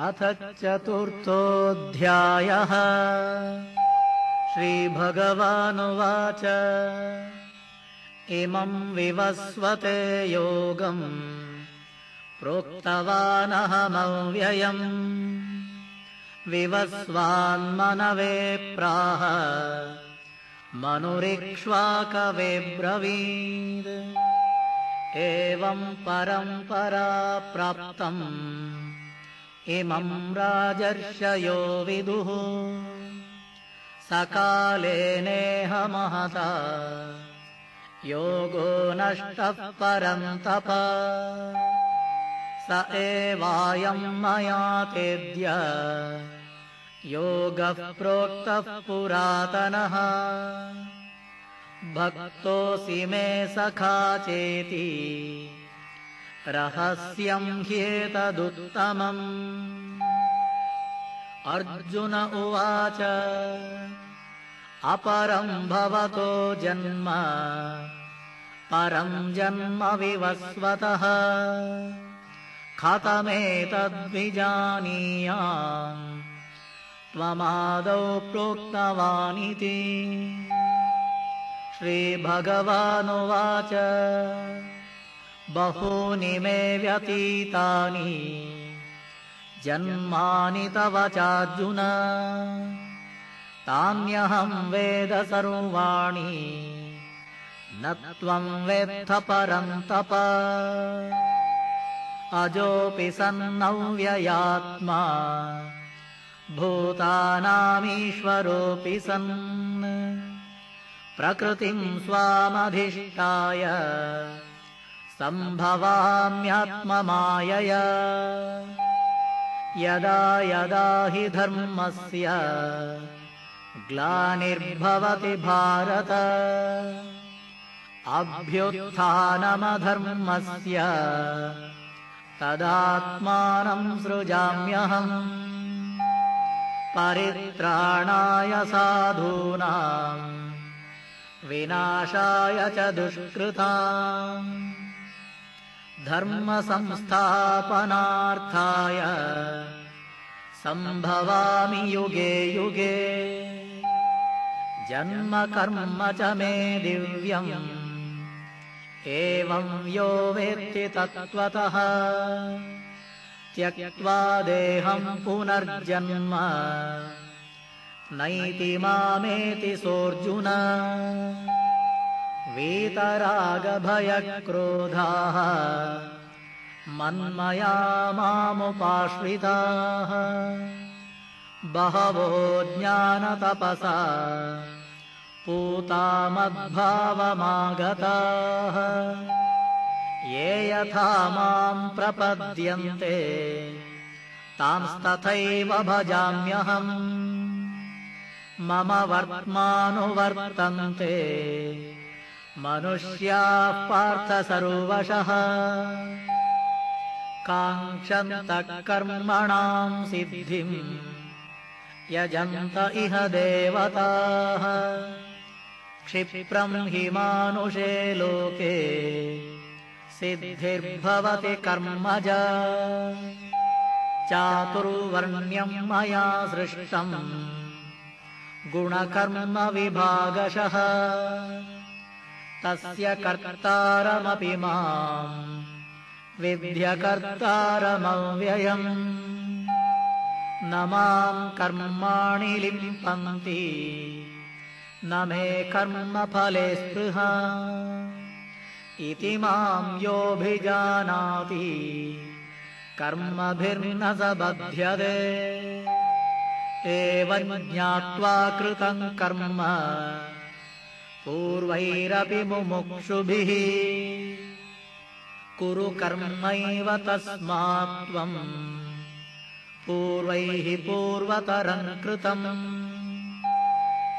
अथ चतुर्थोऽध्यायः। श्रीभगवानुवाच। इमम् विवस्वते योगम् प्रोक्तवानहमव्ययम्। विवस्वान्मनवे प्राह मनुरिक्ष्वाकवे ब्रवीद् एवम् परम्परा प्राप्तम् इमम् राजर्षयो विदुः। सकालेनेह महता योगो नष्टः परम् तप। स एवायम् मया तेद्य। योगः प्रोक्तः पुरातनः। भक्तोऽसि मे सखा चेति रहस्यम् ह्येतदुत्तमम्। अर्जुन उवाच अपरम् भवतो जन्म परम् जन्म विवस्वतः। कथमेतद्विजानीयाम् त्वमादौ प्रोक्तवानिति। श्रीभगवानुवाच बहूनि मे व्यतीतानि। जन्मानि तव चार्जुन। तान्यहम् वेद सर्वाणि। न त्वम् वेत्थ परम् तप। अजोऽपि सन्नव्ययात्मा। भूतानामीश्वरोऽपि सन्। प्रकृतिम् स्वामधिष्ठाय सम्भवाम्यात्ममायया। यदा यदा हि धर्मस्य ग्लानिर्भवति भारत। अभ्युत्थानमधर्मस्य तदात्मानम् सृजाम्यहम्। परित्राणाय साधूनाम् विनाशाय च दुष्कृता धर्मसंस्थापनार्थाय सम्भवामि युगे युगे। जन्म कर्म च मे दिव्यम्। एवम् यो वेत्ति तत्त्वतः। त्यक्त्वा देहम् पुनर्जन्म। नैति मामेति सोऽर्जुन वीतरागभयक्रोधाः मन्मया मामुपाश्रिताः। बहवो ज्ञानतपसा पूतामद्भावमागताः। ये यथा माम् प्रपद्यन्ते तांस्तथैव भजाम्यहम् मम वर्त्मानुवर्तन्ते मनुष्याः पार्थ सर्वशः। काङ्क्षन्तः कर्मणाम् सिद्धिम् यजन्त इह देवताः। क्षिप्रम् हि मानुषे लोके सिद्धिर्भवति कर्मज। चातुर्वर्ण्यम् मया सृष्टम् गुणकर्मविभागशः तस्य कर्तारमपि माम्। विद्यकर्तारमव्ययम्। न माम् कर्माणि लिम्पन्ति। न मे कर्मफले स्पृहा। इति माम् योऽभिजानाति। कर्मभिर्न स बध्यते एवम् ज्ञात्वा कृतम् कर्म पूर्वैरपि मुमुक्षुभिः। कुरु कर्मैव तस्मात् त्वम्। पूर्वैः पूर्वतरम् कृतम्।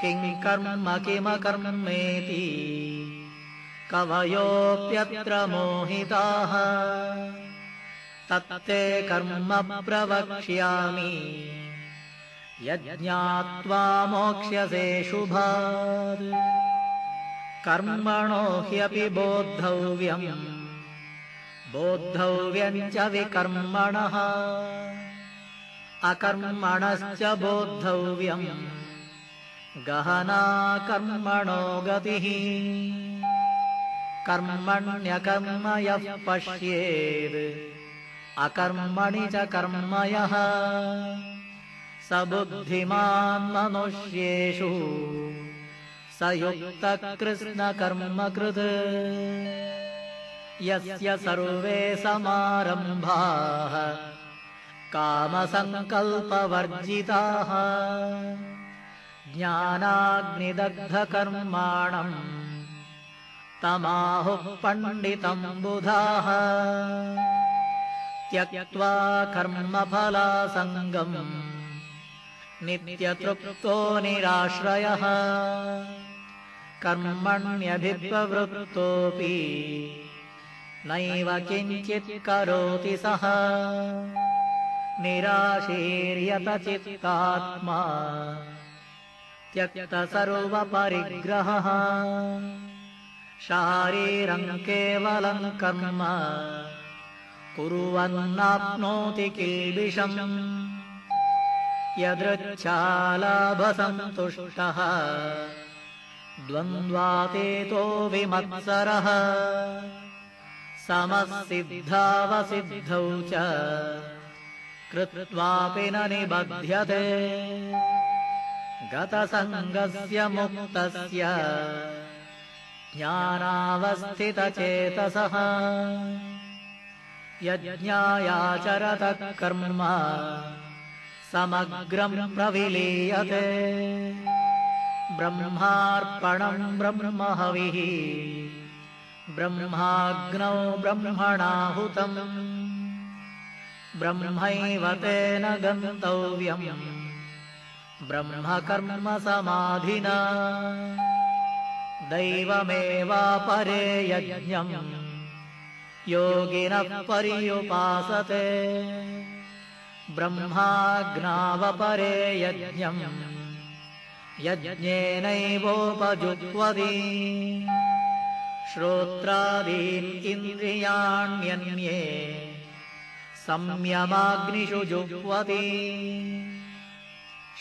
किम् कर्म किमकर्मेति? कवयोऽप्यत्र मोहिताः। तत्ते कर्म प्रवक्ष्यामि। यज्ञात्वा मोक्ष्यसे शुभात् कर्मणो ह्यपि बोद्धव्यम् बोद्धव्यम्। च विकर्मणः। अकर्मणश्च बोद्धव्यम्। गहना कर्मणो गतिः। कर्मण्यकर्म यः पश्येद्। अकर्मणि च कर्म यः स बुद्धिमान् मनुष्येषु स युक्तकृष्णकर्मकृत् यस्य सर्वे समारम्भाः कामसङ्कल्पवर्जिताः। ज्ञानाग्निदग्धकर्माणम् तमाहुः पण्डितम् बुधाः। त्यक्त्वा कर्मफलासङ्गम् नित्यतृप्तो निराश्रयः कर्मण्यभिप्रवृत्तोऽपि नैव किञ्चित् करोति सः। निराशीर्यतचित्तात्मा त्यक्तसर्वपरिग्रहः। शारीरम् केवलम् कर्म कुर्वन्नाप्नोति किल्बिषम्। यदृच्छालाभसन्तुष्टः द्वन्द्वातीतो विमत्सरः। समसिद्धावसिद्धौ च कृत्वापि न निबध्यते। गतसङ्गस्य मुक्तस्य ज्ञानावस्थितचेतसः। यज्ञायाचरतः कर्म समग्रम् प्रविलीयते ब्रह्मार्पणम् ब्रह्महविः। ब्रह्माग्नौ ब्रह्मणाहुतम्। ब्रह्मैव तेन गन्तव्यम्। ब्रह्मकर्मसमाधिना। दैवमेवापरे यज्ञम् योगिनः पर्युपासते। ब्रह्माग्नावपरे यज्ञम् यज्ञेनैवोपजुह्वति। श्रोत्रादीन् इन्द्रियाण्यन्ये संयमाग्निषु जुह्वति।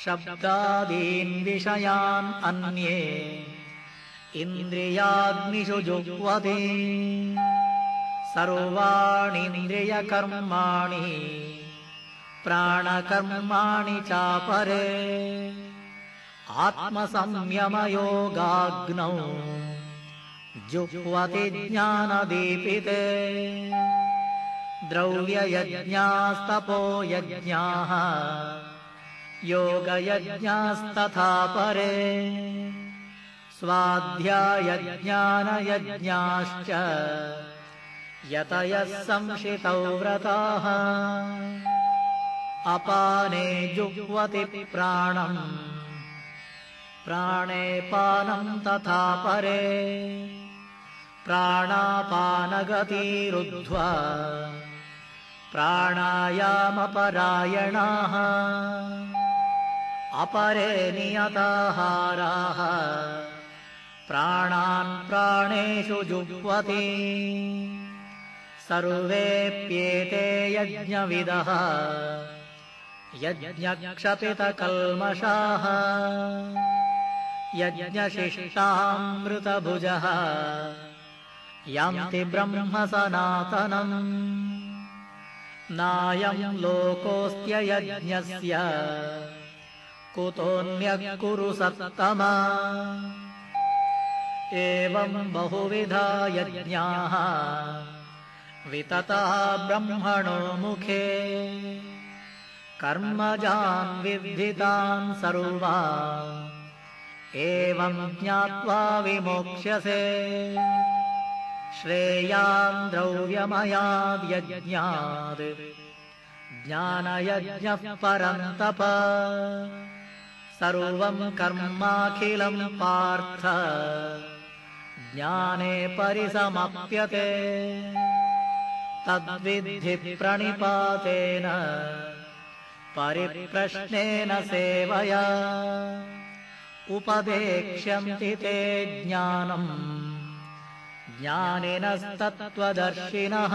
शब्दादीन् विषयान् अन्ये इन्द्रियाग्निषु जुह्वति। सर्वाणीन्द्रियकर्माणि प्राणकर्माणि चापरे आत्मसंयमयोगाग्नौ जुह्वति ज्ञानदीपिते। द्रव्ययज्ञास्तपो यज्ञाः योगयज्ञास्तथा परे। स्वाध्यायज्ञानयज्ञाश्च यतयः संशितौ व्रताः। अपाने जुह्वति प्राणम् प्राणे पानम् तथा परे। प्राणापानगतिरुद्ध्वा। प्राणायामपरायणाः। अपरे नियताहाराः। प्राणान् प्राणेषु जुह्वति। सर्वेऽप्येते यज्ञविदः। यज्ञक्षपितकल्मषाः यज्ञशिष्टामृतभुजः। यान्ति ब्रह्म सनातनम् नायम् लोकोऽस्त्ययज्ञस्य कुतोऽन्यः कुरु सत्तमा। एवम् बहुविधा यज्ञाः। वितताः ब्रह्मणो मुखे। कर्मजान् विद्धितान् सर्वा एवम् ज्ञात्वा विमोक्ष्यसे। श्रेयान् द्रव्यमयाद्यज्ञात् ज्ञानयज्ञः परन्तप सर्वम् कर्माखिलम् पार्थ। ज्ञाने परिसमप्यते। तद्विद्धि प्रणिपातेन। परिप्रश्नेन सेवया उपदेक्ष्यन्ति ते ज्ञानम्। ज्ञानिनस्तत्त्वदर्शिनः